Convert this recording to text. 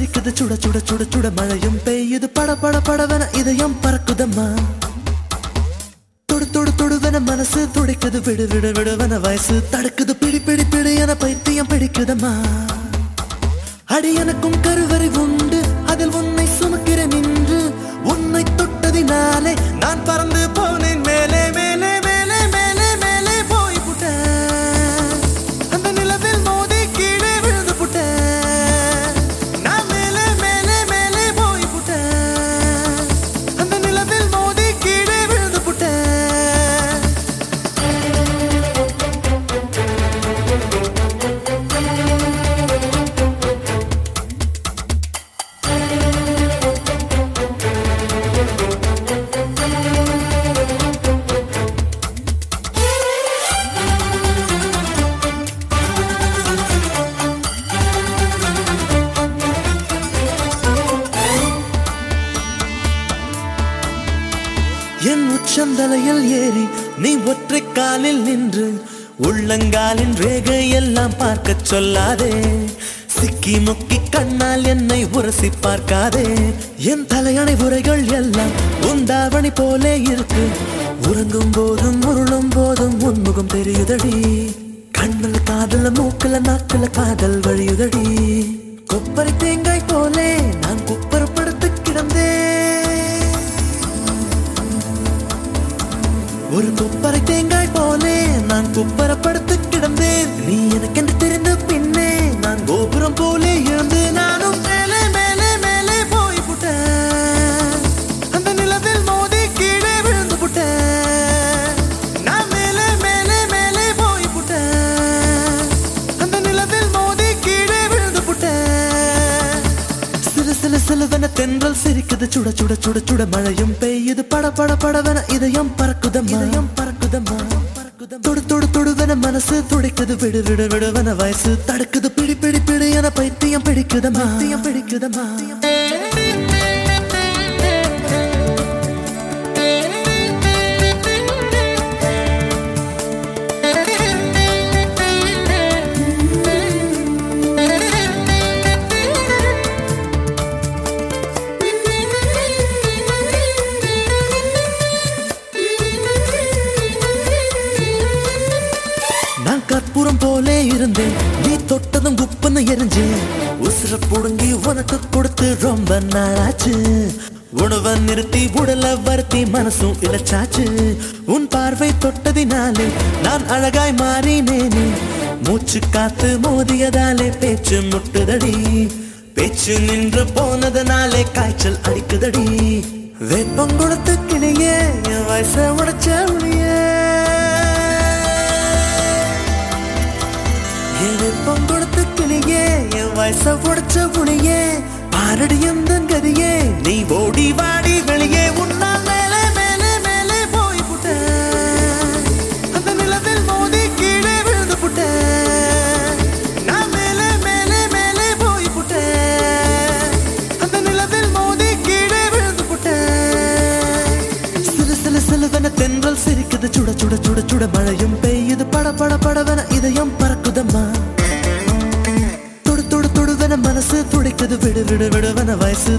சிரிக்குது சுட சுட சுட சுட மழையும் பெய்யுது. பட பட படவன இதயம் பறக்குதம்மா. தொடு தொடு தொடுவன மனசு துடிக்குது. விடு விடு விடுவன வயசு தடுக்குது. பிடி பிடி பிடி என பைத்தியம் பிடிக்குதம்மா. அடி எனக்கும் கருவறை உண்டு. அதில் உன்னை சுமக்கிறேன் நின்று உன்னை தொட்டதினாலே நான் பறந்து போனேன் மேலே உச்சந்தலையில் ஏறி நீ ஒற்றை காலில் நின்று உள்ளங்காலின் ரேகை எல்லாம் பார்க்கச் சொல்லாதே. சிக்கி முக்கி கண்ணால் என்னை உரசி பார்க்காதே. என் தலையணை உரைகள் எல்லாம் உந்தாவணி போலே இருக்கு. உறங்கும் போதும் உருளும் போதும் உன்முகம் தெரியுதடி. கண்ணில் காதல மூக்கல நாக்கல காதல் வழியுதடி. கொப்பரை தேங்காய் போலே ஒரு குப்பரை தேங்காய் போலே நான் குப்பரப்படுத்து கிடந்தேன். நீ எனக்கென்று தென்றல் சிரிக்குது சுட சுட சுட சுட மழையும் பெய்யுது. பட பட படவென இதயம் பறக்குதம்மா இதயம் பறக்குதம்மா தொடு தொடு தொடுவென மனசு துடிக்குது. விடு விடு விடுவன வயசு தடுக்குது. பிடி பிடி பிடி என பைத்தியம் பிடிக்குதம்மா பிடிக்குதம்மா புடுங்கி உனக்கு கொடுத்து ரொம்ப நாளாச்சு. உணவை நிறுத்தி உடல வருத்தி மனசும் இழைச்சாச்சு உன் பார்வை தொட்டதினாலே நான் அழகாய் மாறினேனே. மூச்சு காத்து மோதியதாலே பேச்சு முட்டுதடி. பேச்சு நின்று போனதனாலே காய்ச்சல் அடிக்குதடி. வெப்பம் கொடுத்து கிளியே என் வயச உடைச்ச ஒளியே வெப்பம் கொடுத்து கிளியே வயச உடைச்ச புனியே பாரடி எந்த கதியே நீ ஓடி வாடி வெளியே உன்னால் மேலே மேலே மேலே போய் புட்ட அந்த நிலத்தில் மோதி கீழே விழுந்து புட்ட நான் மேலே மேலே மேலே போய் புட்ட அந்த நிலத்தில் மோதி கீழே விழுந்து புட்ட சில சில சிலுவென தென்றல் சிரிக்குது. சுட சுட சுட சுட மழையும் பெய்யுது. பட பட படவன இதயம் பறக்குதம் தொடு விடு விடு விடுவன வயசு